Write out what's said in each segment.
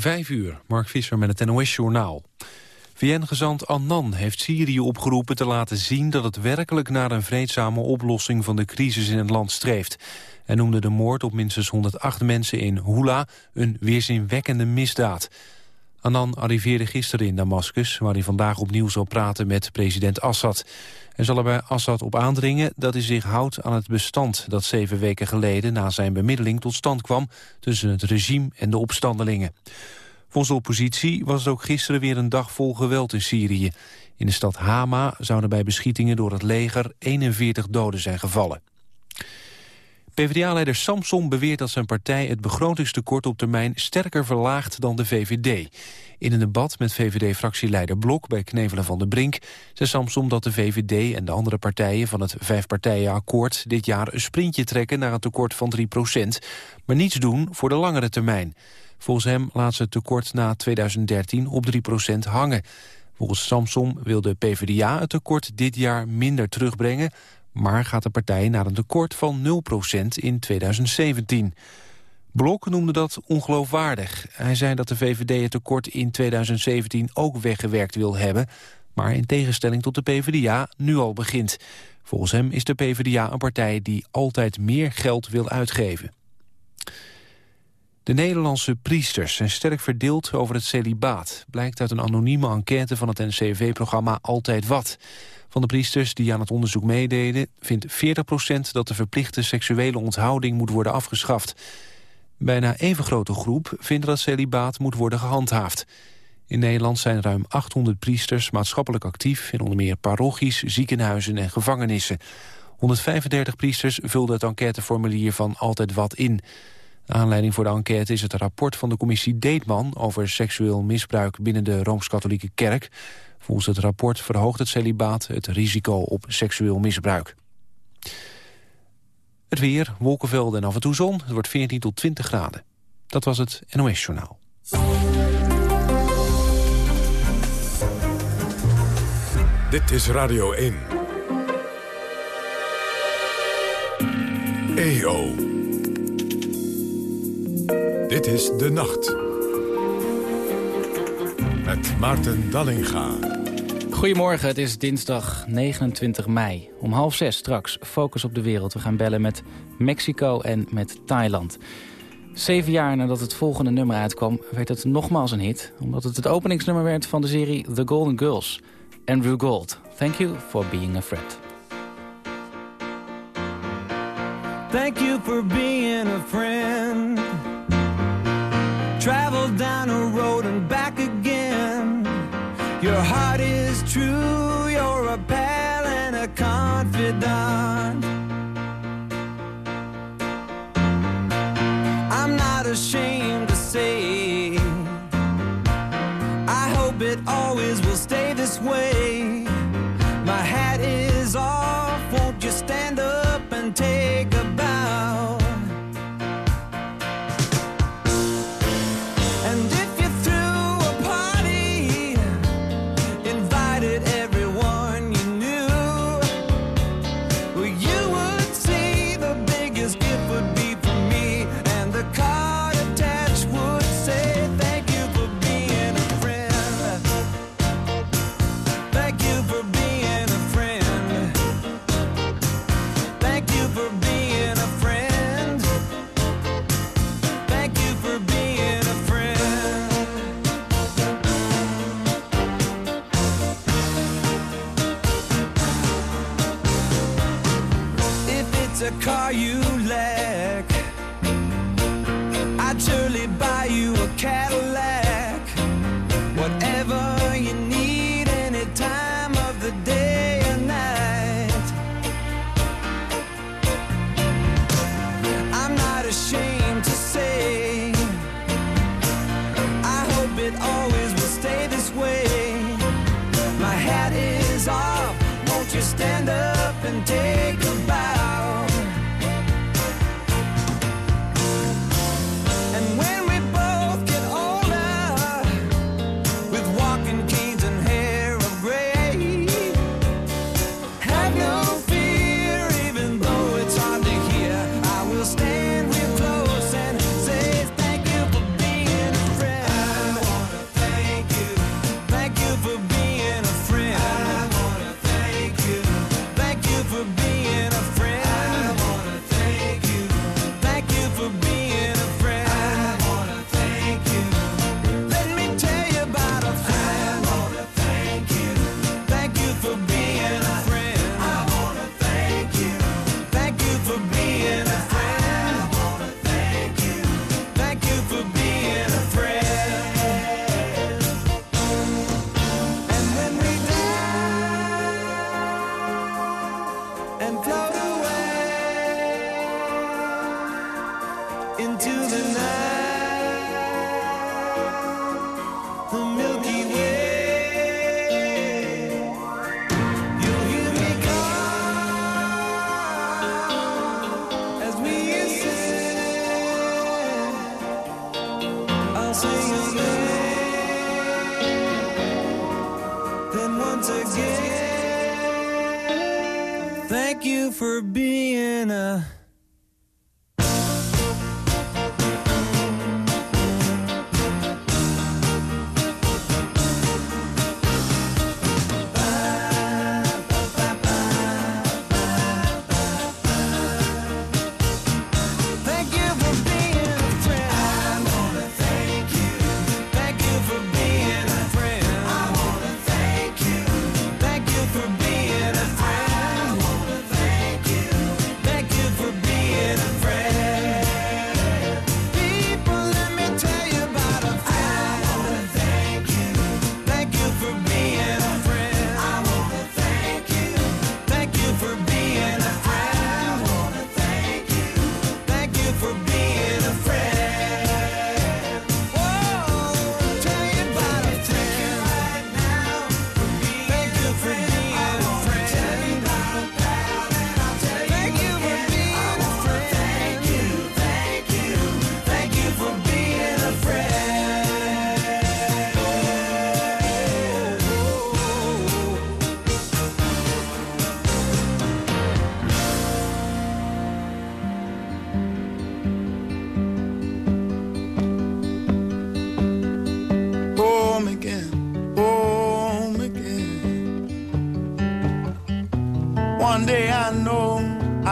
Vijf uur, Mark Visser met het NOS-journaal. VN-gezant Annan heeft Syrië opgeroepen te laten zien... dat het werkelijk naar een vreedzame oplossing van de crisis in het land streeft. Hij noemde de moord op minstens 108 mensen in Hula een weerzinwekkende misdaad. Annan arriveerde gisteren in Damascus... waar hij vandaag opnieuw zal praten met president Assad. Hij zal er bij Assad op aandringen dat hij zich houdt aan het bestand... dat zeven weken geleden na zijn bemiddeling tot stand kwam... tussen het regime en de opstandelingen. Volgens de oppositie was het ook gisteren weer een dag vol geweld in Syrië. In de stad Hama zouden bij beschietingen door het leger 41 doden zijn gevallen. PvdA-leider Samson beweert dat zijn partij het begrotingstekort op termijn sterker verlaagt dan de VVD. In een debat met VVD-fractieleider Blok bij Knevelen van de Brink... zei Samson dat de VVD en de andere partijen van het vijfpartijenakkoord... dit jaar een sprintje trekken naar een tekort van 3% maar niets doen voor de langere termijn. Volgens hem laat ze het tekort na 2013 op 3% hangen. Volgens Samson wil de PvdA het tekort dit jaar minder terugbrengen maar gaat de partij naar een tekort van 0% in 2017. Blok noemde dat ongeloofwaardig. Hij zei dat de VVD het tekort in 2017 ook weggewerkt wil hebben... maar in tegenstelling tot de PvdA nu al begint. Volgens hem is de PvdA een partij die altijd meer geld wil uitgeven. De Nederlandse priesters zijn sterk verdeeld over het celibaat... blijkt uit een anonieme enquête van het NCV-programma Altijd Wat... Van de priesters die aan het onderzoek meededen... vindt 40% dat de verplichte seksuele onthouding moet worden afgeschaft. Bijna even grote groep vindt dat celibaat moet worden gehandhaafd. In Nederland zijn ruim 800 priesters maatschappelijk actief... in onder meer parochies, ziekenhuizen en gevangenissen. 135 priesters vulden het enquêteformulier van Altijd Wat in. Aanleiding voor de enquête is het rapport van de commissie Deetman... over seksueel misbruik binnen de Rooms-Katholieke Kerk. Volgens het rapport verhoogt het celibaat het risico op seksueel misbruik. Het weer, wolkenvelden en af en toe zon. Het wordt 14 tot 20 graden. Dat was het NOS Journaal. Dit is Radio 1. EO. Dit is De Nacht. Met Maarten Dallinga. Goedemorgen, het is dinsdag 29 mei. Om half zes straks Focus op de Wereld. We gaan bellen met Mexico en met Thailand. Zeven jaar nadat het volgende nummer uitkwam, werd het nogmaals een hit. Omdat het het openingsnummer werd van de serie The Golden Girls. Andrew Gold, thank you for being a friend. Thank you for being a friend. Travel down a road and back again. Your heart is true, you're a pal and a confidant.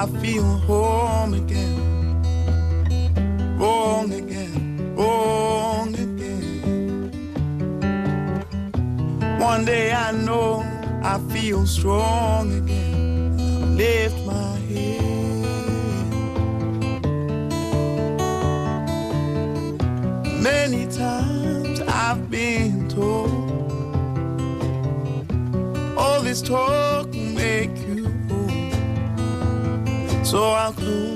I feel home again. Wrong again, wrong again. One day I know I feel strong again. Lift my head. Many times I've been told all this talk. So I'll close.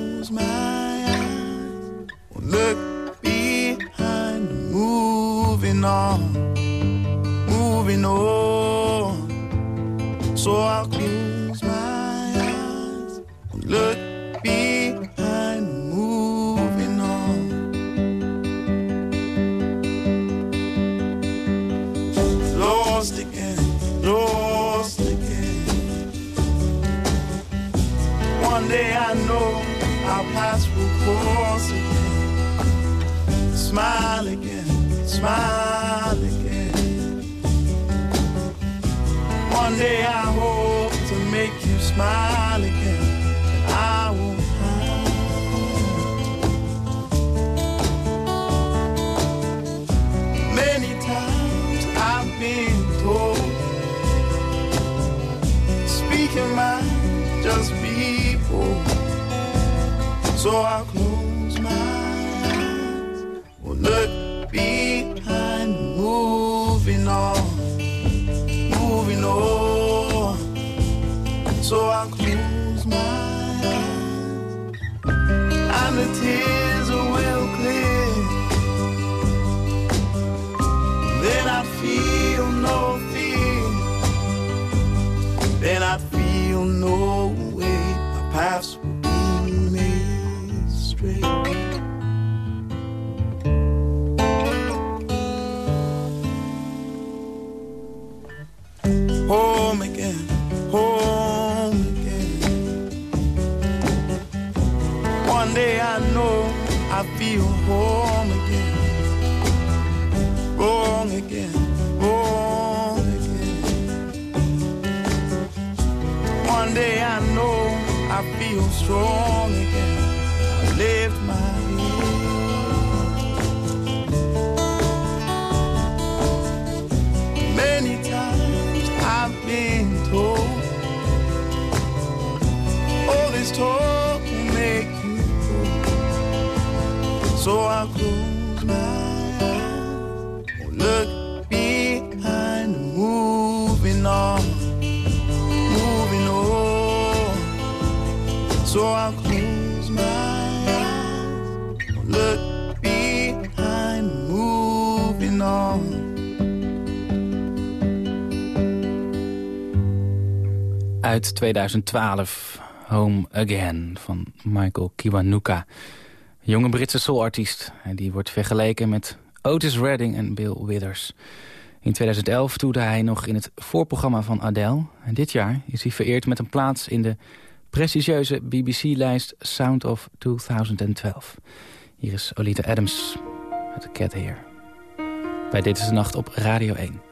So I close my eyes, we'll look behind, moving on, moving on. So I close my eyes, and the tears will clear. Then I feel no fear. Then I feel no. born again, born again, born again. One day I know I feel strong. I close my eyes, won't look behind. I'm moving on, moving on. So I close my eyes, won't look behind. I'm moving on. Uit 2012, Home Again van Michael Kiwanuka. Jonge Britse soulartiest. En die wordt vergeleken met Otis Redding en Bill Withers. In 2011 toerde hij nog in het voorprogramma van Adele. En dit jaar is hij vereerd met een plaats in de prestigieuze BBC-lijst Sound of 2012. Hier is Olita Adams met Cat hier Bij Dit is de Nacht op Radio 1.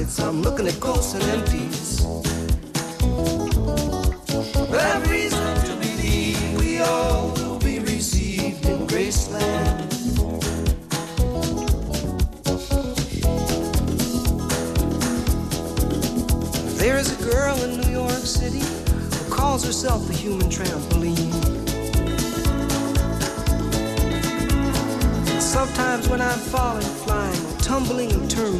Empty. I'm looking at ghosts and empties. But I've reason to believe we all will be received in Graceland. There is a girl in New York City who calls herself the human trampoline. Sometimes when I'm falling, flying, tumbling in turmoil,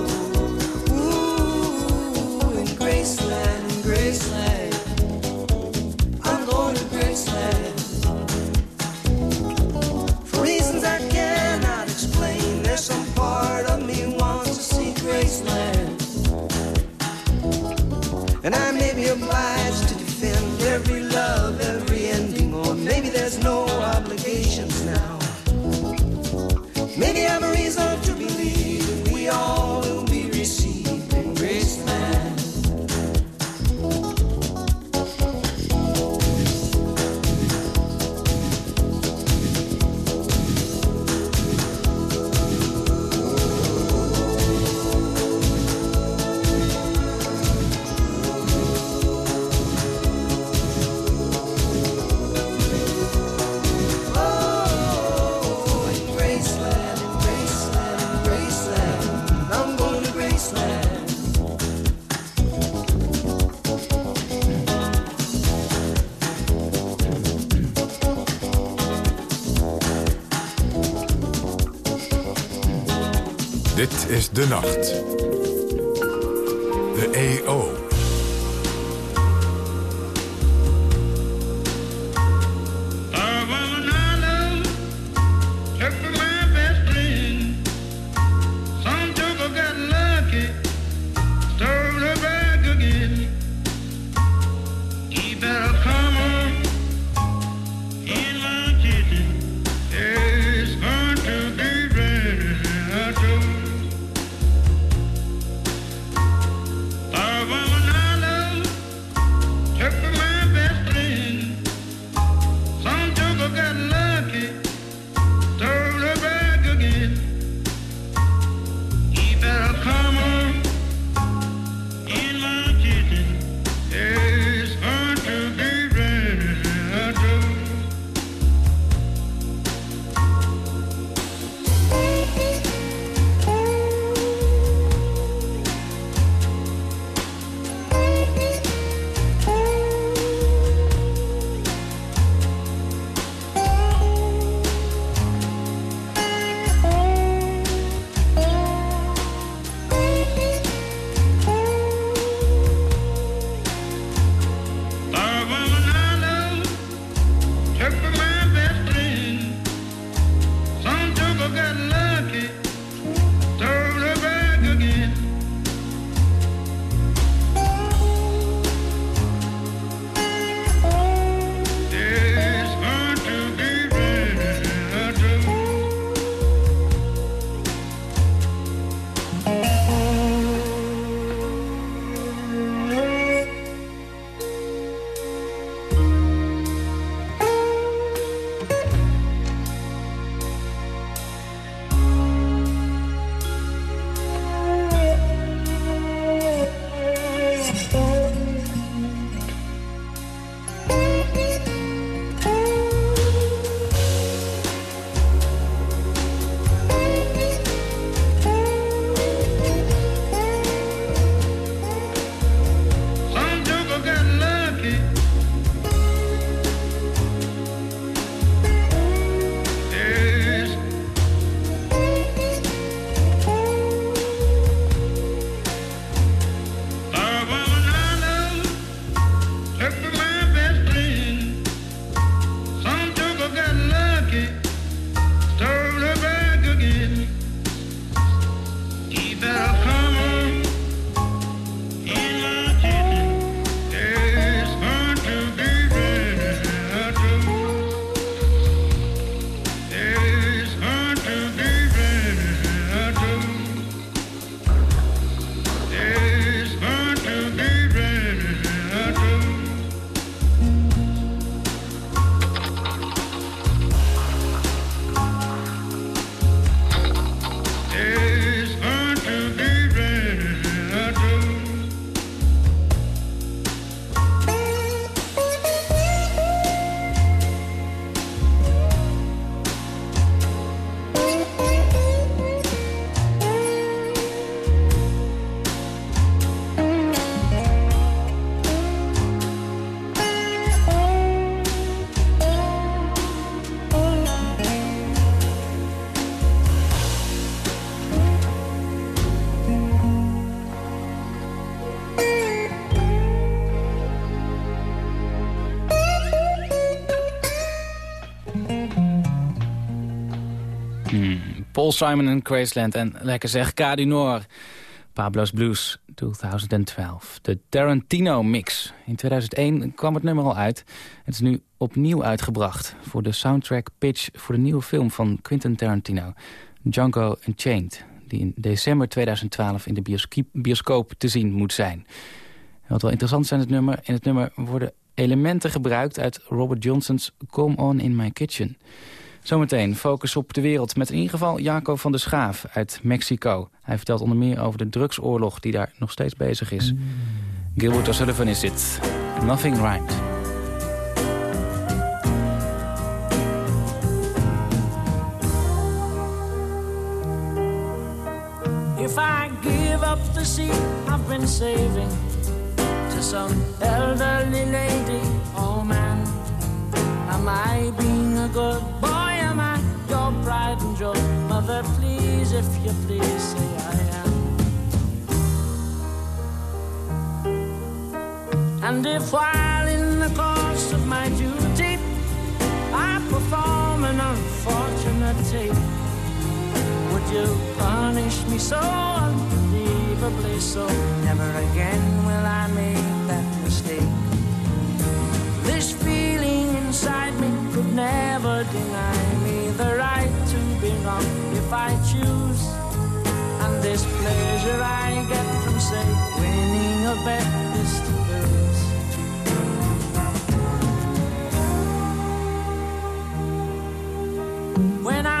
De Nacht. Paul Simon en Graceland en lekker zeg, du Nord. Pablo's Blues 2012. De Tarantino Mix. In 2001 kwam het nummer al uit. Het is nu opnieuw uitgebracht voor de soundtrack pitch... voor de nieuwe film van Quentin Tarantino, Django Unchained... die in december 2012 in de bioscoop, bioscoop te zien moet zijn. wat wel interessant aan het nummer... in het nummer worden elementen gebruikt uit Robert Johnson's Come On In My Kitchen... Zometeen focus op de wereld met in ieder geval Jaco van der Schaaf uit Mexico. Hij vertelt onder meer over de drugsoorlog die daar nog steeds bezig is. Gilbert O'Sullivan is dit. Nothing Rhymes. If I give up the seat I've been saving to some elderly lady, oh man, am I being a good boy? Pride and joy. Mother, please, if you please, say I am. And if while in the course of my duty I perform an unfortunate tape, would you punish me so unbelievably so? Never again will I make. This feeling inside me could never deny me the right to be wrong if I choose. And this pleasure I get from, say, winning a bet is to lose. When I'm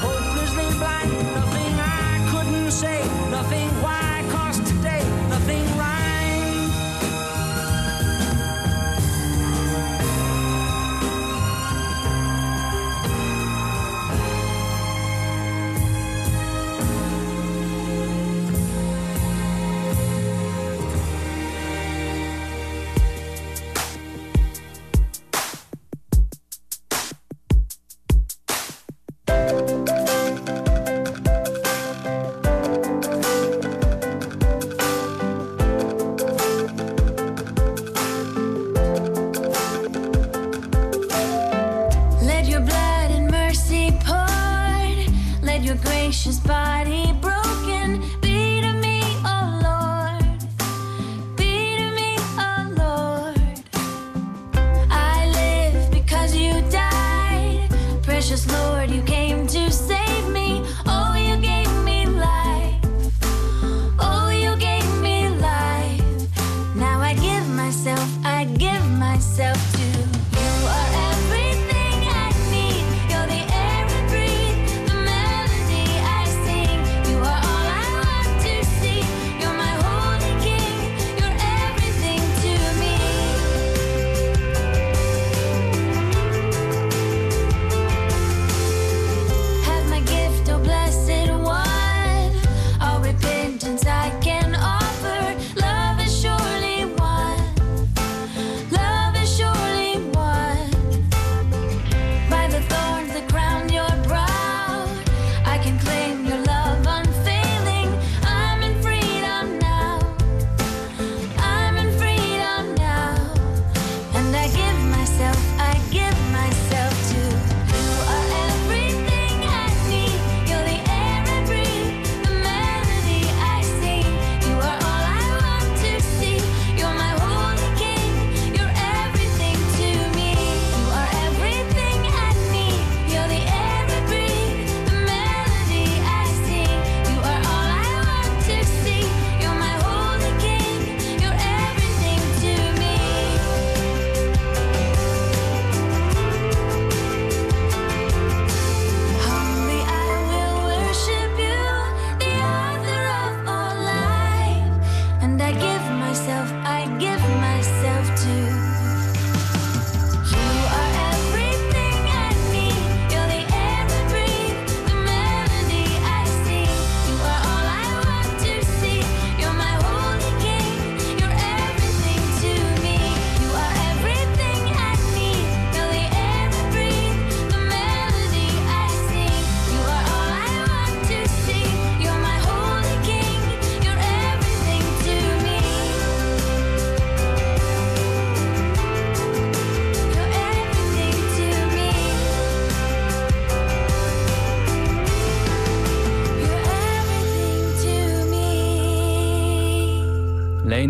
hopelessly blind, nothing I couldn't say, nothing why,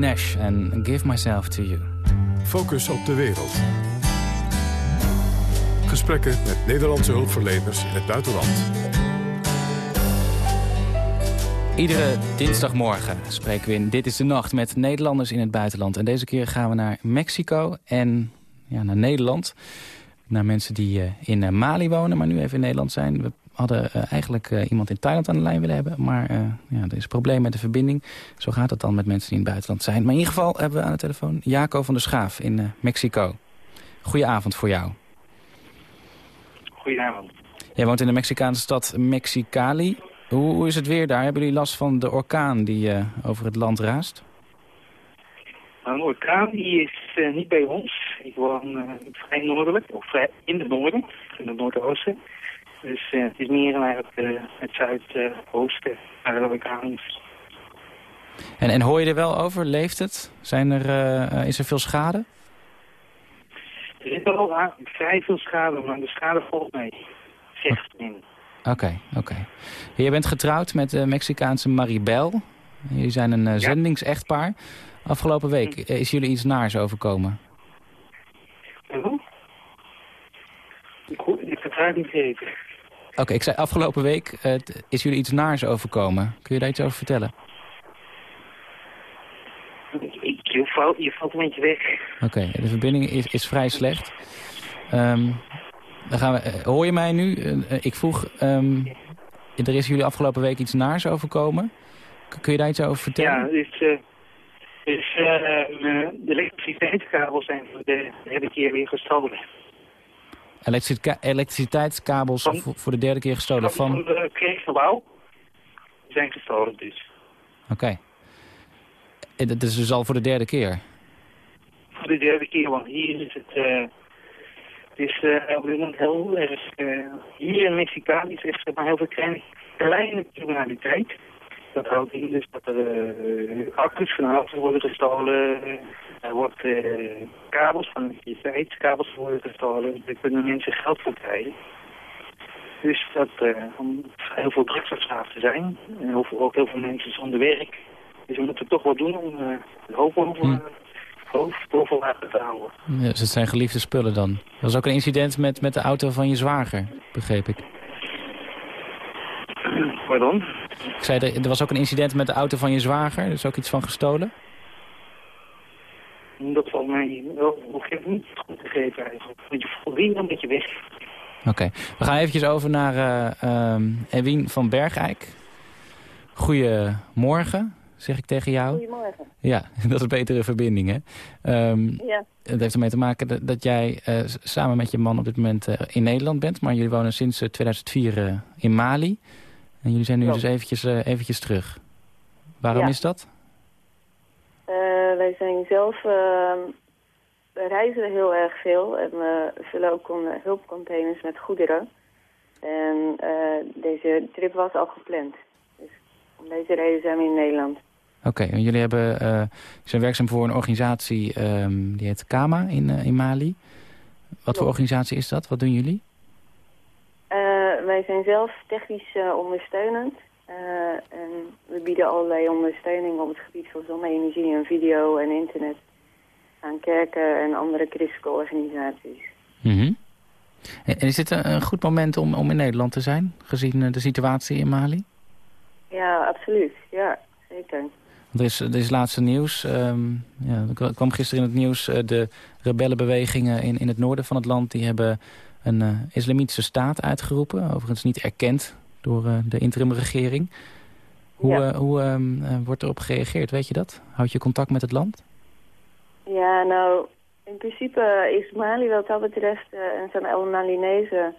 Nash en Give Myself to You. Focus op de wereld. Gesprekken met Nederlandse hulpverleners in het buitenland. Iedere dinsdagmorgen spreken we in Dit is de Nacht met Nederlanders in het buitenland. En deze keer gaan we naar Mexico en ja, naar Nederland. Naar mensen die eh, in eh, Mali wonen, maar nu even in Nederland zijn. We hadden eh, eigenlijk eh, iemand in Thailand aan de lijn willen hebben. Maar eh, ja, er is een probleem met de verbinding. Zo gaat het dan met mensen die in het buitenland zijn. Maar in ieder geval hebben we aan de telefoon Jaco van der Schaaf in Mexico. Goedenavond voor jou. Goedenavond. Jij woont in de Mexicaanse stad Mexicali. Hoe, hoe is het weer daar? Hebben jullie last van de orkaan die over het land raast? Nou, Een orkaan die is niet bij ons. Ik woon vrij noordelijk, of vrij in het noorden, in het noordoosten. Dus eh, het is meer naar het, eh, het zuidoosten, waar de orkaan is. En, en hoor je er wel over? Leeft het? Zijn er, eh, is er veel schade? Er is wel ah, vrij veel schade, maar de schade valt mee. Zegt men. Oké, oké. Je bent getrouwd met de Mexicaanse Maribel. Jullie zijn een eh, zendingsechtpaar. Afgelopen week eh, is jullie iets naars overkomen. Ik, ik haar niet gegeven. Oké, ik zei afgelopen week eh, is jullie iets naars overkomen. Kun je daar iets over vertellen? Ik, je, valt, je valt een beetje weg. Oké, de verbinding is, is vrij slecht. Ehm, dan gaan we, eh, hoor je mij nu? Eh, ik vroeg, ehm, er is jullie afgelopen week iets naars overkomen. Kun je daar iets over vertellen? Ja, dus, de elektriciteitskabels zijn voor de derde keer weer gestolen. Elektrica- elektriciteitskabels Van- voor, voor de derde keer gestolen Van van... de kerkgebouw zijn gestolen dus. Oké. En Dat is dus al voor de derde keer. Voor de derde keer, want hier is het... eh het is eh, op dit moment heel erg... eh, hier in Mexicali is echt maar heel veel kleine, kleine criminaliteit. Dat houdt in dus dat er uh, accu's van auto's worden gestolen. Eh, Er wordt eh, kabels van elektriciteitskabels worden gestolen. Daar kunnen mensen geld voor krijgen. Dus dat eh om heel veel drugsverslaafd te zijn. En ook heel veel mensen zonder werk. Dus we moeten toch wat doen om eh de hoop over, Hm. hoofd boven water te houden. Ja, dus het zijn geliefde spullen dan. Er was ook een incident met, met de auto van je zwager, begreep ik. Pardon? Ik zei, er, er was ook een incident met de auto van je zwager. Er is ook iets van gestolen. Dat valt mij wel nog even niet goed gegeven eigenlijk. Want je voelt een beetje weg. Oké, we gaan eventjes over naar eh ehm, Ewien van Bergijk. Goedemorgen, zeg ik tegen jou. Goedemorgen. Ja, dat is een betere verbinding, hè? Ehm, Ja, het heeft ermee te maken dat, dat jij eh, samen met je man op dit moment eh, in Nederland bent. Maar jullie wonen sinds eh, 2004 eh, in Mali. En jullie zijn nu Klopt. dus eventjes, eventjes terug. Waarom Ja. is dat? eh, wij zijn zelf, eh, we reizen heel erg veel en we vullen ook con- hulpcontainers met goederen. En eh, deze trip was al gepland. Dus om deze reden zijn we in Nederland. Oké, en jullie hebben, eh, zijn werkzaam voor een organisatie ehm, die heet Kama in, eh, in Mali. Wat voor organisatie is dat? Wat doen jullie? Eh, wij zijn zelf technisch eh, ondersteunend. Eh, en we bieden allerlei ondersteuning op het gebied van zonne-energie en video en internet aan kerken en andere christelijke organisaties. Mhm. En en is dit een, goed moment om, om in Nederland te zijn, gezien eh, de situatie in Mali? Ja, absoluut. Ja, zeker. Er is, er is laatste nieuws. ehm, ja, er kwa- kwam gisteren in het nieuws eh, de rebellenbewegingen in, in het noorden van het land. Die hebben een islamitische staat uitgeroepen. Overigens niet erkend door eh, de interimregering. Hoe, Ja. eh, hoe ehm, eh, wordt erop gereageerd? Weet je dat? Houd je contact met het land? Ja, nou, in principe is Mali wat dat betreft en zijn El Malinezen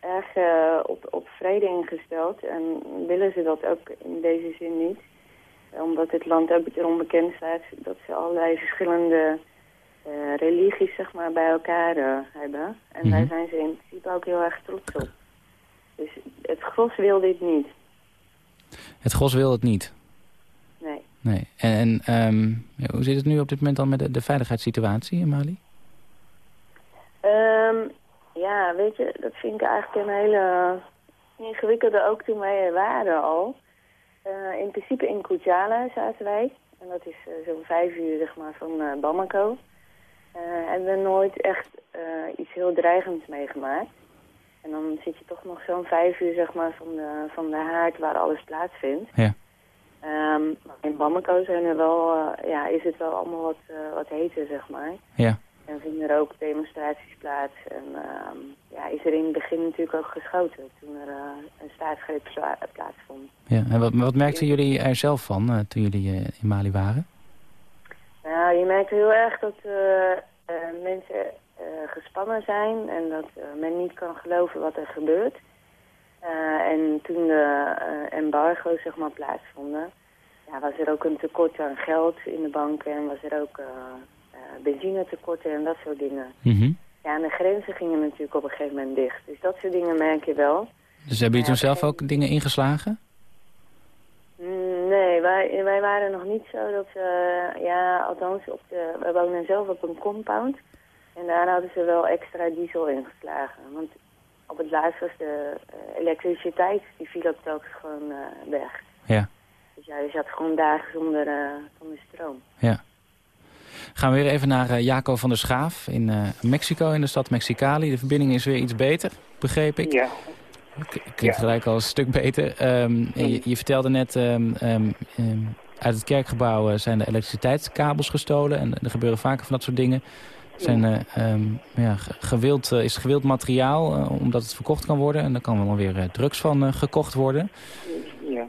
erg op, op vrede ingesteld. En willen ze dat ook in deze zin niet. Omdat het land ook erom bekend staat dat ze allerlei verschillende religies zeg maar, bij elkaar hebben. En Mhm. daar zijn ze in principe ook heel erg trots op. Dus het gros wil dit niet. Het Gos wil het niet. Nee. Nee. En, en ehm, hoe zit het nu op dit moment dan met de, de veiligheidssituatie in Mali? Ehm, ja, weet je, dat vind ik eigenlijk een hele ingewikkelde ook toen wij er waren al. Eh, in principe in Kujala zaten wij. En dat is eh, zo'n vijf uur zeg maar, van eh, Bamako. Hebben we nooit echt iets heel dreigends meegemaakt. En dan zit je toch nog zo'n vijf uur zeg maar, van, de, van de haard waar alles plaatsvindt. Ja. Ehm, in Bamako zijn er wel, eh, ja, is het wel allemaal wat, eh, wat heter, zeg maar. Ja. En vinden er ook demonstraties plaats. En ehm, ja, is er in het begin natuurlijk ook geschoten toen er eh, een staatsgreep pla- plaatsvond. ja. En wat, wat merkten jullie er zelf van toen jullie in Mali waren? Nou, je merkt heel erg dat mensen gespannen zijn en dat eh, men niet kan geloven wat er gebeurt. Eh, en toen de eh, embargo's zeg maar, plaatsvonden, ja, was er ook een tekort aan geld in de banken en was er ook eh eh, benzinetekorten en dat soort dingen. Mhm. Ja, en de grenzen gingen natuurlijk op een gegeven moment dicht. Dus dat soort dingen merk je wel. Dus hebben jullie toen zelf ook dingen ingeslagen? Mm, Nee, wij, wij waren nog niet zo dat ze, ja, althans, op de, wij wonen zelf op een compound. En daar hadden ze wel extra diesel ingeslagen. Want op het laatst was de eh, elektriciteit, die viel ook telkens gewoon eh, weg. Ja. Dus ja, je zat gewoon dagen zonder, eh, zonder stroom. Ja. Gaan we weer even naar Jaco van der Schaaf in eh, Mexico, in de stad Mexicali. De verbinding is weer iets beter, begreep ik. Ja, Klinkt gelijk al een stuk beter. Ehm, je, je vertelde net, ehm, ehm, ehm, uit het kerkgebouw zijn de elektriciteitskabels gestolen. En er gebeuren vaker van dat soort dingen. Zijn, eh, ehm, ja, ge- gewild, eh, is gewild materiaal, eh, omdat het verkocht kan worden. En daar kan wel weer eh, drugs van eh, gekocht worden. ja.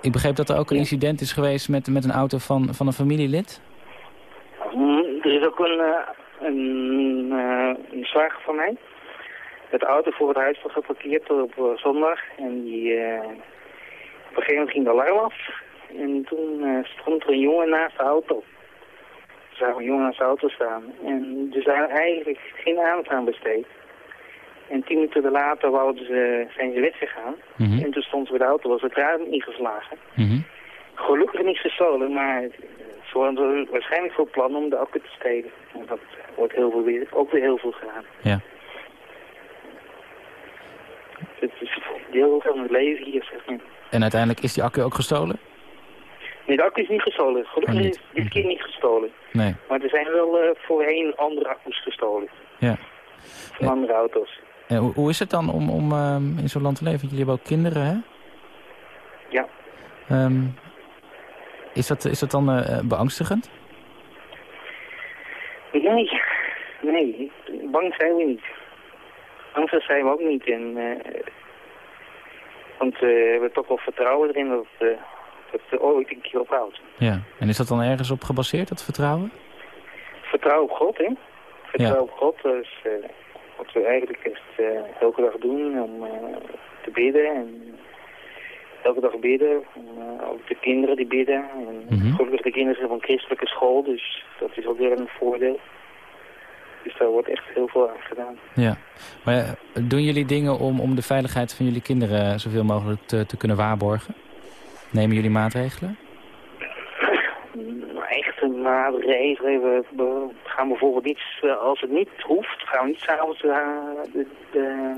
Ik begreep dat er ook een incident is geweest met, met een auto van, van een familielid. Mm, Er is ook een, eh, een, eh, een zwager van mij. Het auto voor het huis was geparkeerd op eh, zondag. En die, eh, op een gegeven moment ging de alarm af. En toen eh, stond er een jongen naast de auto. Er zag een jongen naast de auto staan. En er zijn eigenlijk geen aandacht aan besteed. En tien minuten later wouden ze, zijn ze weggegaan. Mhm. En toen stond ze bij de auto, was het raam ingeslagen. Mhm. Gelukkig niet gestolen, maar ze hadden waarschijnlijk voor plan om de accu te stelen. En dat wordt heel veel weer, ook weer heel veel gedaan. Ja. Het is deel van het leven hier, zeg maar. En uiteindelijk is die accu ook gestolen? Nee, de accu is niet gestolen. Gelukkig is dit keer niet gestolen. Nee. Maar er zijn wel eh, voorheen andere accu's gestolen. Ja. Van andere auto's. En hoe, hoe is het dan om, om ehm, in zo'n land te leven? Jullie hebben ook kinderen, hè? Ja. Ehm, is, dat, is dat dan eh, beangstigend? Nee, nee, bang zijn we niet. Angstig zijn we ook niet. En, eh, want eh, we hebben toch wel vertrouwen erin dat het, eh, ooit een keer ophoudt. Ja. En is dat dan ergens op gebaseerd, dat vertrouwen? Vertrouw op God, hè? Vertrouw op God, dat is eh, wat we eigenlijk echt elke dag doen om eh, te bidden. En elke dag bidden, en, ook de kinderen die bidden. En Mhm. gelukkig de kinderen zijn van christelijke school, dus dat is ook weer een voordeel. Dus daar wordt echt heel veel aan gedaan. Ja. Maar doen jullie dingen om, om de veiligheid van jullie kinderen zoveel mogelijk te, te kunnen waarborgen? Nemen jullie maatregelen? Mm, Echte maatregelen. We, we gaan bijvoorbeeld niet, eh, als het niet hoeft, gaan we niet s'avonds de, de,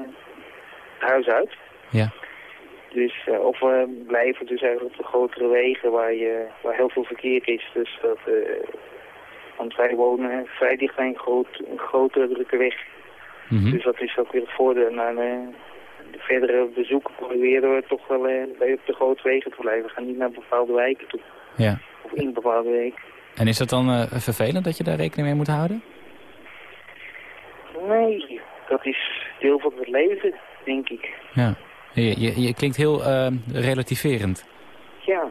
het huis uit. Ja. Dus, eh, of we blijven dus eigenlijk op de grotere wegen waar, je, waar heel veel verkeer is. Dus dat, eh, want wij wonen vrij dicht bij een, groot, een grote drukke weg. Mhm. Dus dat is ook weer het voordeel. Na de, de verdere bezoeken proberen we toch wel eh, bij op de grote wegen te blijven. We gaan niet naar bepaalde wijken toe. Ja. Of in bepaalde weken. En is dat dan eh, vervelend dat je daar rekening mee moet houden? Nee, dat is deel van het leven, denk ik. Ja. Je, je, je klinkt heel eh, relativerend. Ja,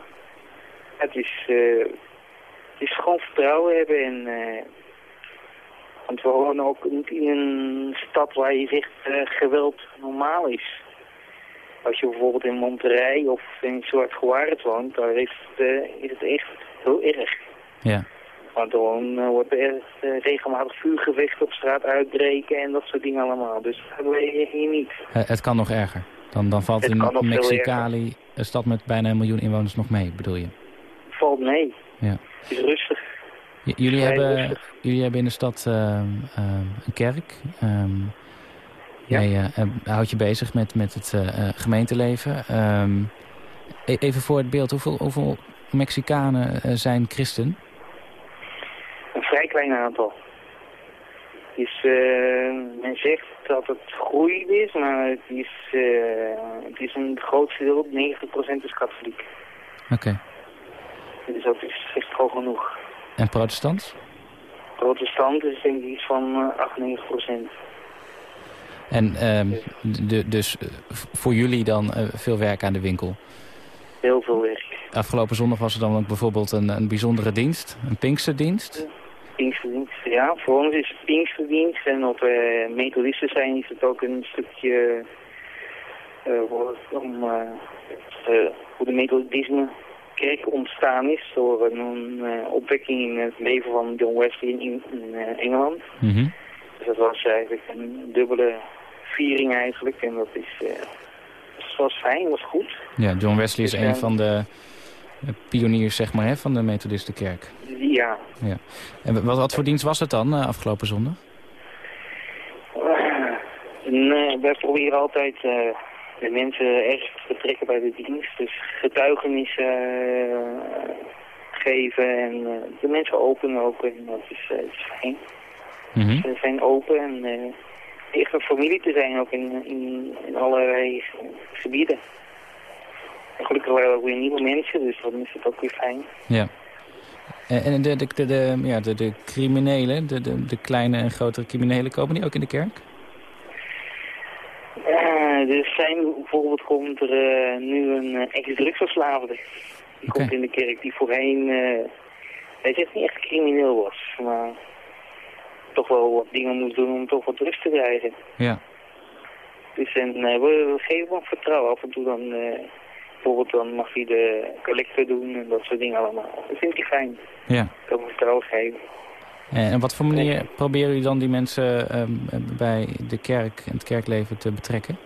het is, eh, het is gewoon vertrouwen hebben en... want we wonen ook niet in een stad waar je zegt eh, geweld normaal is. Als je bijvoorbeeld in Monterrey of in Zwart Gewaard woont, daar is het, eh, is het echt heel erg. Ja. Want dan eh, wordt er regelmatig vuurgevecht op straat uitbreken en dat soort dingen allemaal. Dus dat hebben wij hier niet. Het kan nog erger. Dan, dan valt Het in Mexicali, een stad met bijna een miljoen inwoners, nog mee, bedoel je? Valt mee. Ja. Het is rustig. Jullie, hebben, jullie hebben in de stad ehm, ehm, een kerk. Ehm, Ja. Jij eh, eh, houdt je bezig met, met het eh, gemeenteleven. E- even voor het beeld, hoeveel, hoeveel Mexicanen zijn christen? Een vrij klein aantal. Dus, eh, men zegt dat het groeiend is, maar het is, het is een grootste deel, 90% is katholiek. Oké. Dus dat is echt gewoon genoeg. En protestants? Protestant is denk ik iets van eh, 8, 9%. En ehm, de, dus eh, voor jullie dan eh, veel werk aan de winkel? Heel veel werk. Afgelopen zondag was er dan ook bijvoorbeeld een, een bijzondere dienst, een Pinksterdienst. Pinksterdienst, ja. Voor ons is het Pinksterdienst en op eh methodisten zijn is het ook een stukje eh, voor, om, eh, eh, hoe de methodisme kerk ontstaan is door een eh, opwekking in het leven van John Wesley in, in eh, Engeland. Mhm. Dus dat was eigenlijk een dubbele viering eigenlijk en dat is, eh, dat was fijn, was goed. Ja, John Wesley is Dus, een van de pioniers zeg maar, hè, van de Methodistenkerk. Ja, Ja. En wat, wat voor dienst was het dan afgelopen zondag? En, eh, wij proberen altijd de mensen te betrekken bij de dienst. Dus getuigenis eh, geven en eh, de mensen openen ook. En dat is, eh, is fijn. Mhm. Ze zijn open en echt een familie te zijn ook in, in, in allerlei gebieden. En gelukkig waren er ook weer nieuwe mensen, dus dan is het ook weer fijn. Ja. En en de, de, de, de, ja, de, de criminelen, de, de, de kleine en grotere criminelen, komen die ook in de kerk? Eh, er zijn bijvoorbeeld komt er eh, nu een uh, ex-drugsverslaafde. Die komt in de kerk die voorheen, eh hij zegt niet echt crimineel was, maar toch wel wat dingen moest doen om toch wat rust te krijgen. Ja. Dus en, eh, we, we geven hem vertrouwen. Af en toe dan, eh, bijvoorbeeld dan mag hij de collector doen en dat soort dingen allemaal. Dat vind ik fijn. ja. Kan hem vertrouwen geven. En op wat voor manier proberen jullie dan die mensen ehm, bij de kerk en het kerkleven te betrekken?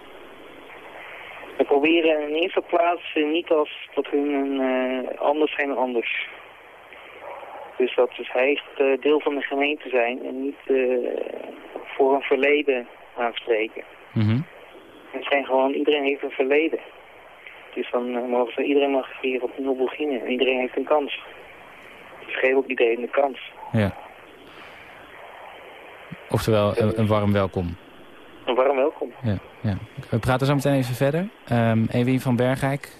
Proberen in eerste plaats niet als dat hun eh, anders zijn dan anders. Dus dat hij echt eh, deel van de gemeente zijn en niet eh, voor een verleden aanspreken. Het zijn gewoon, iedereen heeft een verleden. Dus dan mogen ze, iedereen mag weer op nul beginnen en iedereen heeft een kans. Dus geef ook iedereen de kans. Ja. Oftewel, een, een warm welkom. Een warm welkom. Ja, ja. We praten zo meteen even verder. Um, Ewien van Bergijk,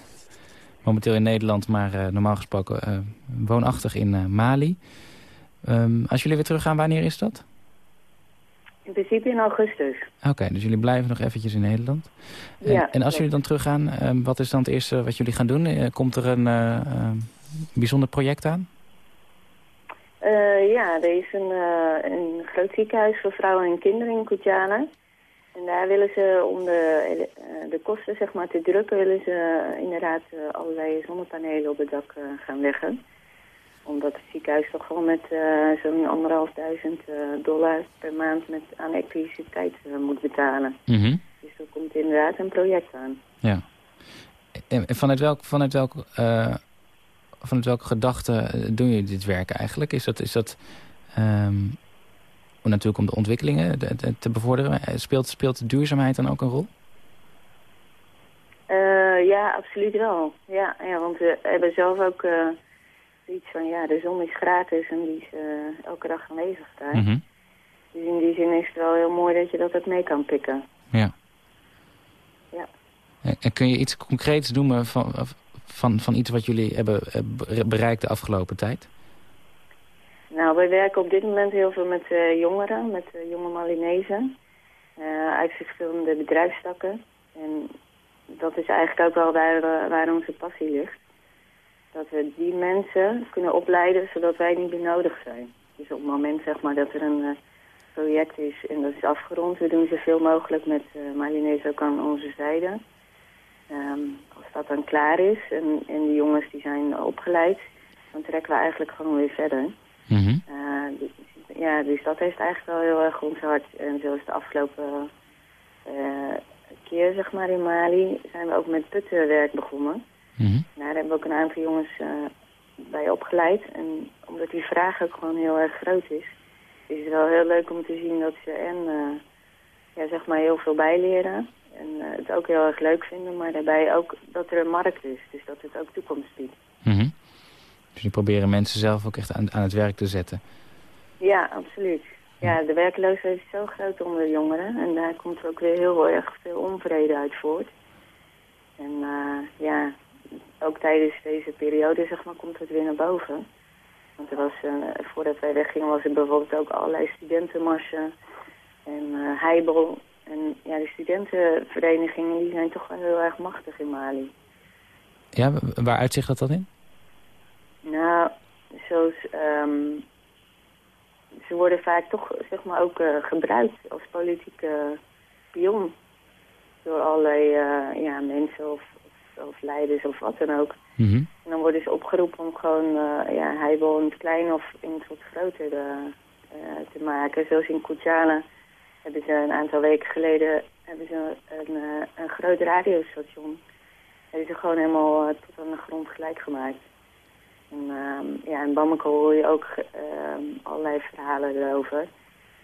momenteel in Nederland, maar uh, normaal gesproken uh, woonachtig in uh, Mali. Um, als jullie weer teruggaan, wanneer is dat? In principe in augustus. Oké, okay, dus jullie blijven nog eventjes in Nederland. En, ja, en als jullie dan teruggaan, um, wat is dan het eerste wat jullie gaan doen? Komt er een bijzonder project aan? Ja, er is een, een groot ziekenhuis voor vrouwen en kinderen in Kutjana. En daar willen ze, om de, uh, de kosten zeg maar, te drukken, willen ze inderdaad allerlei zonnepanelen op het dak gaan leggen. Omdat het ziekenhuis toch gewoon met zo'n anderhalfduizend dollar per maand met, aan elektriciteit moet betalen. Mm -hmm. Dus er komt inderdaad een project aan. Ja. En vanuit welk, vanuit welk vanuit welke gedachten doen jullie dit werk eigenlijk? Is dat, is dat um, natuurlijk om de ontwikkelingen te, bevorderen? Speelt, speelt de duurzaamheid dan ook een rol? Uh, ja, absoluut wel. Ja, ja, want we hebben zelf ook uh, iets van, ja, de zon is gratis en die is uh, elke dag aanwezig daar. Mm -hmm. Dus in die zin is het wel heel mooi dat je dat ook mee kan pikken. Ja. Ja. En kun je iets concreets noemen van, van, van iets wat jullie hebben bereikt de afgelopen tijd? Nou, wij werken op dit moment heel veel met uh, jongeren, met uh, jonge Malinezen. Uh, uit verschillende bedrijfstakken. En dat is eigenlijk ook wel waar, waar onze passie ligt. Dat we die mensen kunnen opleiden zodat wij niet meer nodig zijn. Dus op het moment zeg maar, dat er een project is en dat is afgerond, we doen zoveel mogelijk met uh, Malinezen ook aan onze zijde. Um, als dat dan klaar is en, en de jongens die zijn opgeleid, dan trekken we eigenlijk gewoon weer verder. Mm -hmm. uh, dus, ja, dus dat heeft eigenlijk wel heel erg ons hart. En zoals de afgelopen uh, keer, zeg maar, in Mali, zijn we ook met puttenwerk begonnen. Mm -hmm. Daar hebben we ook een aantal jongens bij opgeleid. En omdat die vraag ook gewoon heel erg groot is, is het wel heel leuk om te zien dat ze en, ja, zeg maar, heel veel bijleren. En het ook heel erg leuk vinden, maar daarbij ook dat er een markt is. Dus dat het ook toekomst biedt. Mm -hmm. Dus die proberen mensen zelf ook echt aan, aan het werk te zetten. Ja, absoluut. Ja, de werkloosheid is zo groot onder de jongeren. En daar komt er ook weer heel erg veel onvrede uit voort. En eh, ja, ook tijdens deze periode zeg maar, komt het weer naar boven. Want er was, eh, voordat wij weggingen was er bijvoorbeeld ook allerlei studentenmarsen en uh, heibel. En ja, de studentenverenigingen die zijn toch wel heel erg machtig in Mali. Ja, waar uitzicht dat dan in? Nou, zoals... ehm, ze worden vaak toch zeg maar ook eh, gebruikt als politieke pion. Door allerlei eh, ja, mensen of, of, of leiders of wat dan ook. Mhm. En dan worden ze opgeroepen om gewoon uh, ja, heibel in het klein of in het wat groter te maken. Zoals in Kuchana hebben ze een aantal weken geleden hebben ze een, een groot radiostation. Hebben ze gewoon helemaal tot aan de grond gelijk gemaakt. En uh, ja, in Bamako hoor je ook uh, allerlei verhalen erover.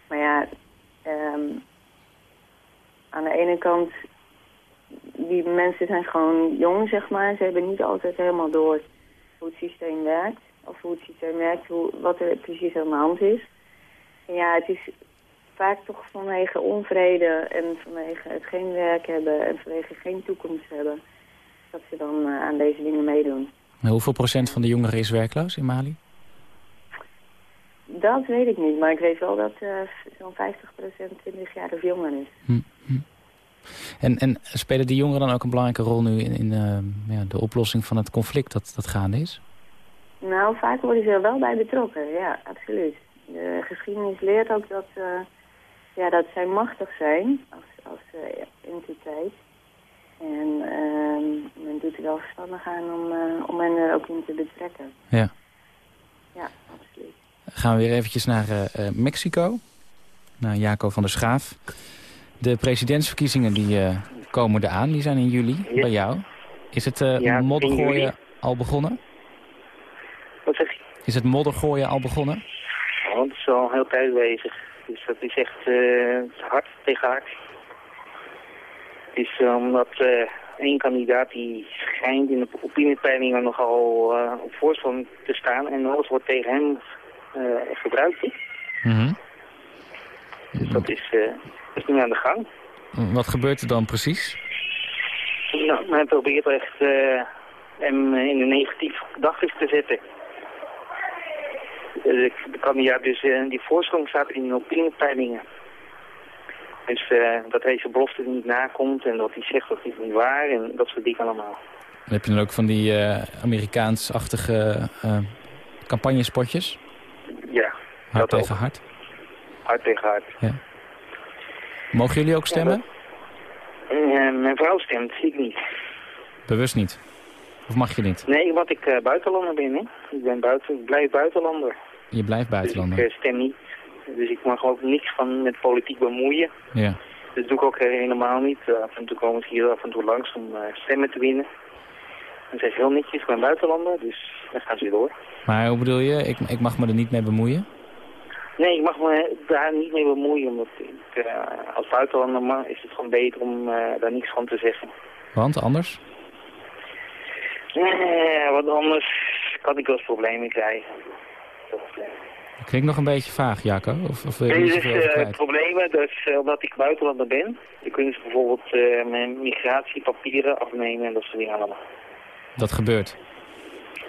Maar ja, um, aan de ene kant, die mensen zijn gewoon jong, zeg maar. Ze hebben niet altijd helemaal door hoe het systeem werkt. Of hoe het systeem werkt, hoe, wat er precies aan de hand is. En ja, het is vaak toch vanwege onvrede en vanwege het geen werk hebben en vanwege geen toekomst hebben, dat ze dan uh, aan deze dingen meedoen. En hoeveel procent van de jongeren is werkloos in Mali? Dat weet ik niet, maar ik weet wel dat uh, zo'n 50 procent 20 jaar of jonger is. Hm, hm. En, en spelen die jongeren dan ook een belangrijke rol nu in, in uh, ja, de oplossing van het conflict dat, dat gaande is? Nou, vaak worden ze er wel bij betrokken, ja, absoluut. De geschiedenis leert ook dat, uh, ja, dat zij machtig zijn als, als uh, entiteit. En uh, men doet er wel verstandig aan om, uh, om hen er ook in te betrekken. Ja. Ja, absoluut. Gaan we weer eventjes naar uh, Mexico. Naar Jaco van der Schaaf. De presidentsverkiezingen die uh, komen eraan. Die zijn in juli ja. bij jou. Is het uh, ja, moddergooien al begonnen? Wat zeg je? Is het moddergooien al begonnen? Ja, want het is al heel tijd bezig. Dus dat is echt hard tegen hard is omdat uh, één kandidaat die schijnt in de opiniepeilingen nogal uh, op voorsprong te staan en alles wordt tegen hem uh, gebruikt. Mm -hmm. Dus dat is, is nu aan de gang. Wat gebeurt er dan precies? Nou, men probeert echt hem in een negatief daglicht te zetten. De, de kandidaat dus die voorsprong staat in de opiniepeilingen. Dus dat hij zijn belofte niet nakomt en dat hij zegt dat het niet waar en dat soort dingen allemaal. Heb je dan ook van die uh, Amerikaans-achtige uh, campagnespotjes? Ja. Hard tegen ook. hard? Hard tegen hard. Ja. Mogen jullie ook stemmen? Ja, mijn vrouw stemt, ik niet. Bewust niet? Of mag je niet? Nee, want ik buitenlander ben. Hè? Ik, ben buiten, ik blijf buitenlander. Je blijft buitenlander? Dus ik stem niet. Dus ik mag ook niks van met politiek bemoeien. Ja. Dat doe ik ook helemaal niet. Uh, af en toe komen ze hier af en toe langs om uh, stemmen te winnen. En ze is heel netjes, ben buitenlander, dus dan gaan ze door. Maar hoe bedoel je? Ik, ik mag me er niet mee bemoeien? Nee, ik mag me daar niet mee bemoeien. Omdat ik, uh, als buitenlander mag, is het gewoon beter om daar niks van te zeggen. Want anders? Nee, wat anders kan ik wel eens problemen krijgen. Klinkt nog een beetje vaag, Jaco. Of, of je zoveel over kwijt? problemen, dus uh, omdat ik buitenlander ben, dan kunnen ze bijvoorbeeld uh, mijn migratiepapieren afnemen en dat soort dingen allemaal. Dat gebeurt?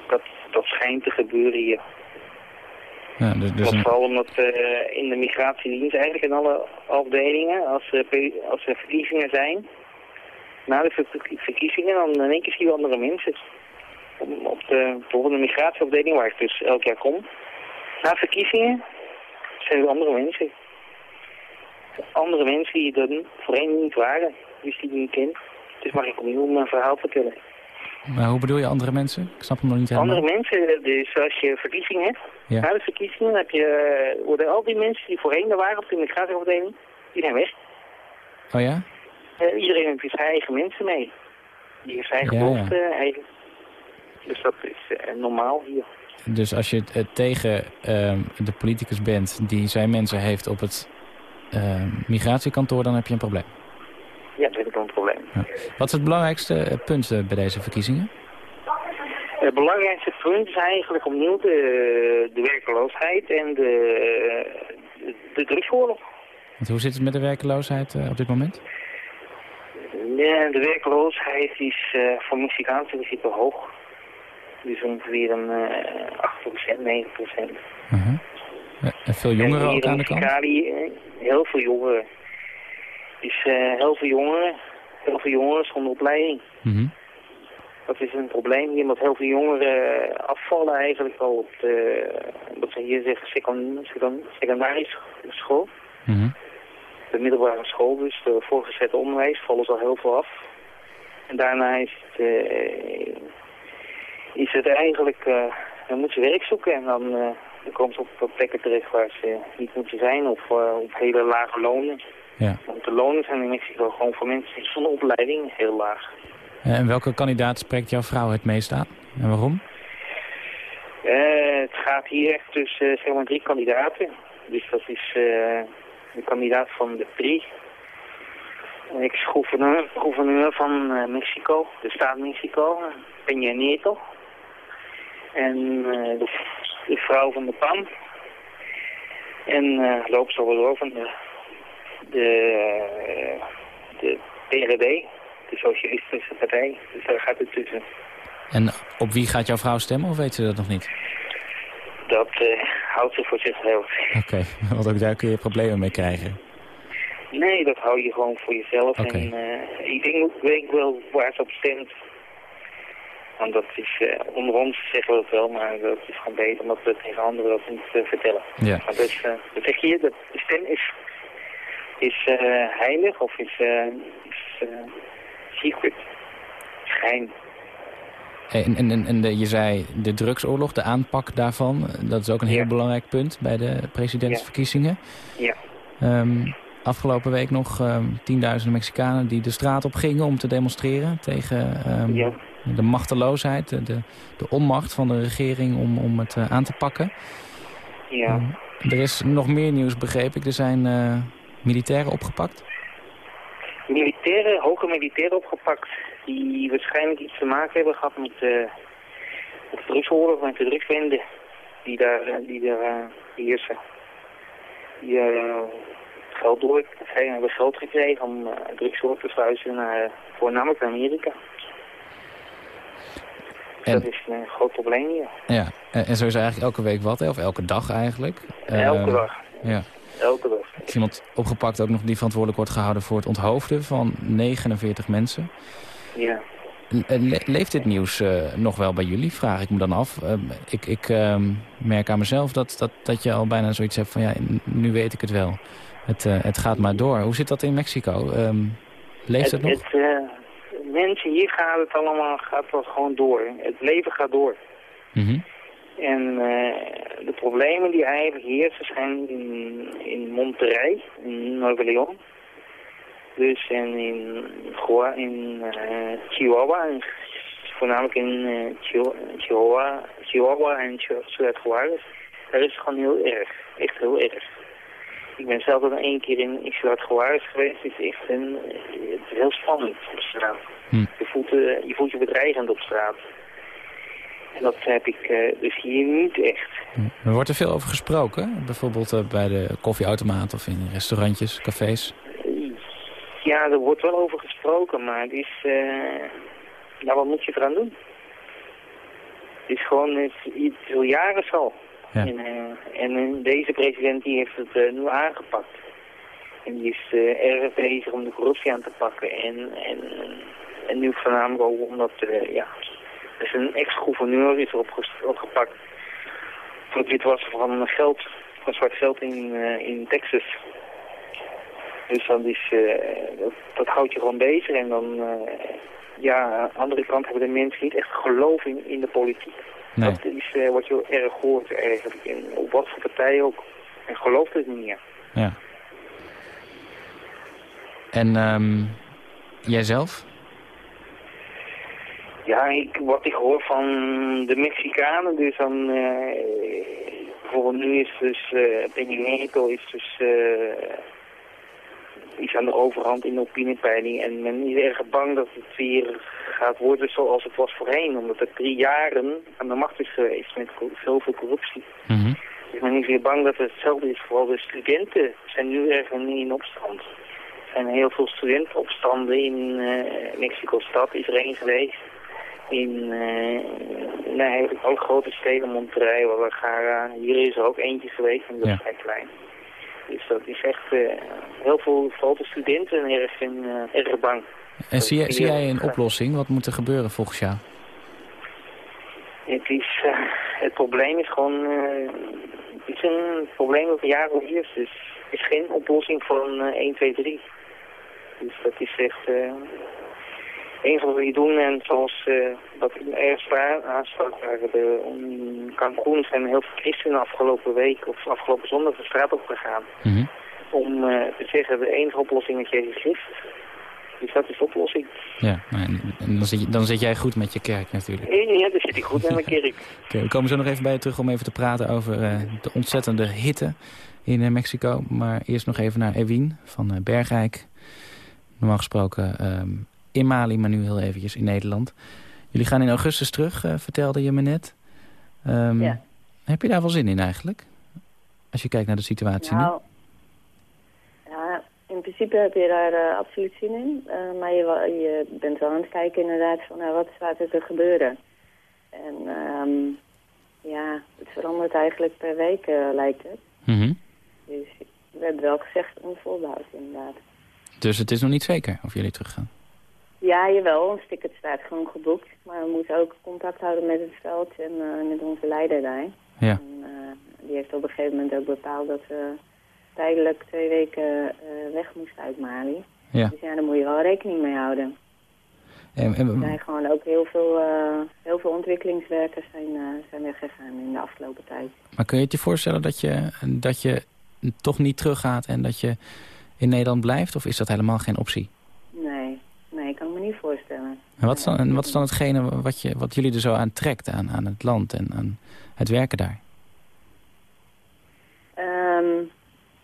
Dat, dat schijnt te gebeuren hier. Ja, dus, dus een... Vooral omdat uh, in de migratiedienst eigenlijk in alle afdelingen, als, als er verkiezingen zijn, na de verkiezingen dan in één keer zien we andere mensen. Op de, bijvoorbeeld de migratieafdeling waar ik dus elk jaar kom, na verkiezingen zijn er andere mensen. Andere mensen die er voorheen niet waren, dus die ik niet ken. Dus mag ik opnieuw mijn verhaal vertellen. Maar hoe bedoel je andere mensen? Ik snap hem nog niet helemaal. Andere mensen, dus als je verkiezingen hebt, ja. na de verkiezingen heb je, worden al die mensen die voorheen er waren op de migratieafdeling, die zijn weg. Oh ja? Uh, iedereen heeft zijn eigen mensen mee. Die heeft zijn eigen belofte, ja, ja. eigen... Dus dat is uh, normaal hier. Dus als je uh, tegen uh, de politicus bent die zijn mensen heeft op het uh, migratiekantoor, dan heb je een probleem? Ja, dat heb ik een probleem. Ja. Wat is het belangrijkste punt bij deze verkiezingen? Het belangrijkste punt is eigenlijk opnieuw de, de werkloosheid en de, de, drugsoorlog. Want hoe zit het met de werkeloosheid eh, op dit moment? Ja, de werkloosheid is eh, voor Mexicaanse principe hoog. Dus ongeveer een eh 8%, 9%. Uh-huh. Eh, En veel jongeren En ook aan de kant? Eh, heel veel jongeren. Dus eh, heel veel jongeren, heel veel jongeren zonder opleiding. Mhm. Dat is een probleem hier, omdat heel veel jongeren eh, afvallen eigenlijk al op de, wat ze hier zeggen, second, secundaire sch- school. Mhm. De middelbare school, dus de voorgezette onderwijs, vallen ze al heel veel af. En daarna is het, eh, is het eigenlijk, eh, dan moeten ze werk zoeken en dan, eh, dan komen ze op, plekken terecht waar ze niet moeten zijn of eh, op hele lage lonen. Ja. Want de lonen zijn in Mexico gewoon voor mensen zonder opleiding heel laag. En welke kandidaat spreekt jouw vrouw het meest aan? En waarom? Eh, het gaat hier echt tussen zeg maar drie kandidaten. Dus dat is eh, de kandidaat van de PRI, ex-gouverneur gouverneur van Mexico, de staat Mexico, Peña Nieto. En eh, de, de vrouw van de PAN. En eh López Obrador van de, de, eh, de PRD, de Socialistische Partij. Dus daar gaat het tussen. En op wie gaat jouw vrouw stemmen of weet ze dat nog niet? Dat houdt ze voor zichzelf. Oké, want ook daar kun je problemen mee krijgen. Nee, dat hou je gewoon voor jezelf. En eh, ik denk, wel waar ze op stemt. Want dat is, eh, onder ons zeggen we dat wel, maar dat is gewoon beter omdat we tegen anderen dat niet eh, vertellen. Ja. Maar dat, is, eh, dat zeg je dat de stem is, is eh, heilig of is, eh, is eh, secret. Geheim. En, en, en, en de, je zei de drugsoorlog, de aanpak daarvan, dat is ook een heel Ja. belangrijk punt bij de presidentsverkiezingen. Ja. Ehm, afgelopen week nog ehm, tienduizenden Mexicanen die de straat op gingen om te demonstreren tegen ehm, Ja. De machteloosheid, de, de, onmacht van de regering om, om het eh, aan te pakken. Ja. Ehm, er is nog meer nieuws, begreep ik. Er zijn eh, militairen opgepakt. militairen, hoge militairen opgepakt die waarschijnlijk iets te maken hebben gehad met, eh met de drugsoorlog, met de drugswende die daar, die daar eh, heersen. Die geld door, hebben geld gekregen om drugssoorten te verhuizen naar voornamelijk naar Amerika. En- Dat is een groot probleem hier. Ja, en, en zo is er eigenlijk elke week wat, hè? of elke dag eigenlijk. Elke Ehm, dag. Ja. Elke dag. Is iemand opgepakt ook nog die verantwoordelijk wordt gehouden voor het onthoofden van 49 mensen. Ja. Le- le- leeft dit nieuws eh, nog wel bij jullie, vraag ik me dan af. Ehm, ik ik ehm, merk aan mezelf dat, dat, dat je al bijna zoiets hebt van ja, nu weet ik het wel. Het, eh, het gaat maar door. Hoe zit dat in Mexico? Leeft het, nog? Het, eh, mensen, hier gaat het allemaal gaat wel gewoon door. Het leven gaat door. Mhm. En eh, de problemen die eigenlijk heersen zijn in, in Monterrey, in Nuevo León. Dus en in, in eh, Chihuahua, en voornamelijk in Chihu- Chihuahua, Chihuahua en Ciudad Juarez. Daar is het gewoon heel erg, echt heel erg. Ik ben zelf al één keer in, in Ciudad Juarez geweest. Het is echt een, het is heel spannend op straat. Hm. Je, voelt, eh, je voelt je bedreigend op straat. En dat heb ik eh, dus hier niet echt. Er wordt er veel over gesproken. Bijvoorbeeld eh, bij de koffieautomaat of in restaurantjes, cafés. Ja, er wordt wel over gesproken, maar het is... eh ja, wat moet je eraan doen? Het is gewoon het is iets al jaren zo. Ja. En, en deze president die heeft het nu aangepakt. En die is erg bezig om de corruptie aan te pakken. En, en, en nu voornamelijk ook omdat, eh, ja... Dus een ex-gouverneur is erop opgepakt voor het witwassen van geld, van zwart geld in, eh, in Texas. Dus dat, is, eh, dat, dat houdt je gewoon bezig. En dan, eh, ja, aan de andere kant hebben de mensen niet echt geloof in, in de politiek. Nee. Dat is eh, wat je erg hoort eigenlijk. En op wat voor partij ook. En gelooft het niet meer. Ja. En ehm jijzelf? Ja, ik, wat ik hoor van de Mexicanen, dus dan, eh, bijvoorbeeld nu is dus, Nieto is dus, eh, is aan de overhand in de opiniepeiling en men is erg bang dat het weer gaat worden zoals het was voorheen. Omdat het drie jaren aan de macht is geweest met zoveel corruptie. Mhm. Ik ben niet weer bang dat het hetzelfde is. Vooral de studenten zijn nu erg in opstand. Er zijn heel veel studentenopstanden in eh Mexico-stad, is er één geweest. In eh nee, ook grote steden, Monterrey, Guadalajara. Hier is er ook eentje geweest en dat is vrij klein. Dus dat is echt eh, heel veel grote studenten erg, in, eh, erg bang. En zie, jij- zie jij een oplossing? Wat moet er gebeuren volgens jou? Het, is, eh, het probleem is gewoon... eh, het is een probleem dat jaren al heerst. Dus het is geen oplossing van eh 1, 2, 3. Dus dat is echt... enige wat we hier doen, en zoals eh dat ergens waar aanspraak waren, de, in Cancun zijn heel veel christenen afgelopen week of afgelopen zondag de straat op gegaan. Mhm. Om eh, te zeggen, de enige oplossing is Jezus Christus. Dus dat is de oplossing. Ja, nou, en en dan zit, je- dan zit jij goed met je kerk natuurlijk. Ja, daar zit ik goed in mijn kerk. Oké, we komen zo nog even bij je terug om even te praten over eh, de ontzettende hitte in Mexico. Maar eerst nog even naar Ewien van Bergrijk. Normaal gesproken ehm, in Mali, maar nu heel eventjes in Nederland. Jullie gaan in augustus terug, eh, vertelde je me net. Ehm, Ja. Heb je daar wel zin in eigenlijk? Als je kijkt naar de situatie nu. Nou, ja, in principe heb je daar eh, absoluut zin in. Eh, maar je, je bent wel aan het kijken inderdaad van nou, wat staat er te gebeuren. En ehm, ja, het verandert eigenlijk per week lijkt het. Mhm. Dus we hebben wel gezegd onvolbouwd inderdaad. Dus het is nog niet zeker of jullie teruggaan. Ja, jawel, ons ticket staat gewoon geboekt. Maar we moeten ook contact houden met het veld en eh, met onze leider daar. Ja. En, eh, die heeft op een gegeven moment ook bepaald dat we tijdelijk twee weken eh, weg moesten uit Mali. Ja. Dus ja, daar moet je wel rekening mee houden. En, en- Er zijn gewoon ook heel veel, eh, heel veel ontwikkelingswerkers zijn, zijn weggegaan in de afgelopen tijd. maar kun je het je voorstellen dat je, dat je toch niet teruggaat en dat je in Nederland blijft? Of is dat helemaal geen optie? Nee, ik kan me niet voorstellen. En wat is dan, en wat is dan hetgene wat, je, wat jullie er zo aan trekt aan, aan het land en aan het werken daar? Ehm,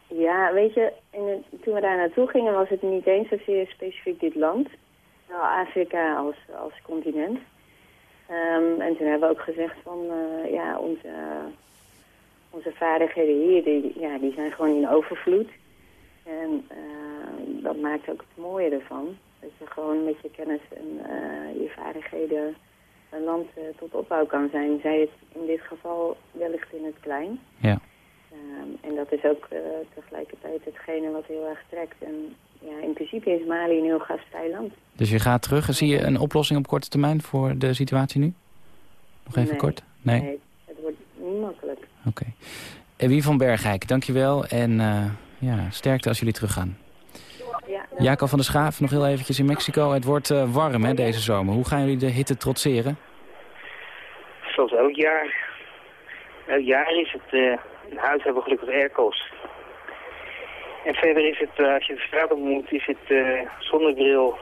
ja, weet je, in het- toen we daar naartoe gingen was het niet eens zozeer specifiek dit land. Wel Afrika als, als continent. Ehm, en toen hebben we ook gezegd van, eh, ja, onze, onze vaardigheden hier, die, ja, die zijn gewoon in overvloed. En eh, dat maakt ook het mooie ervan. Dat je gewoon met je kennis en eh, je vaardigheden een land eh, tot opbouw kan zijn. Zij het in dit geval wellicht in het klein. Ja. Ehm, en dat is ook eh, tegelijkertijd hetgene wat heel erg trekt. En ja, in principe is Mali een heel gastvrij land. Dus je gaat terug. Zie je een oplossing op korte termijn voor de situatie nu? Nog even Nee. kort? Nee? het wordt niet makkelijk. Oké. En wie van Bergijk, dankjewel. En ja, sterkte als jullie teruggaan. Ja, Jacob van der Schaaf, nog heel eventjes in Mexico. Het wordt eh, warm hè, deze zomer. Hoe gaan jullie de hitte trotseren? Zoals elk jaar. Elk jaar is het, eh in huis hebben we gelukkig airco's. En verder is het, eh, als je de straat op moet, is het zonnebril,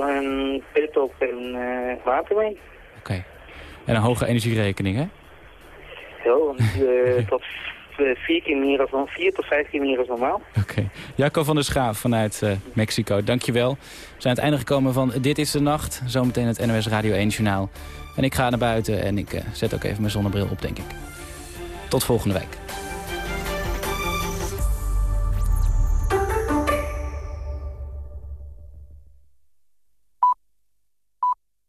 een pet op en water mee. Oké. En een hoge energierekening, hè? Zo, want, tot vier keer meer dan vier tot vijf keer meer dan normaal. Oké. Jacob van der Schaaf vanuit eh, Mexico, dankjewel. We zijn aan het einde gekomen van Dit is de Nacht. Zometeen het NOS Radio 1 Journaal. En ik ga naar buiten en ik eh, zet ook even mijn zonnebril op, denk ik. Tot volgende week.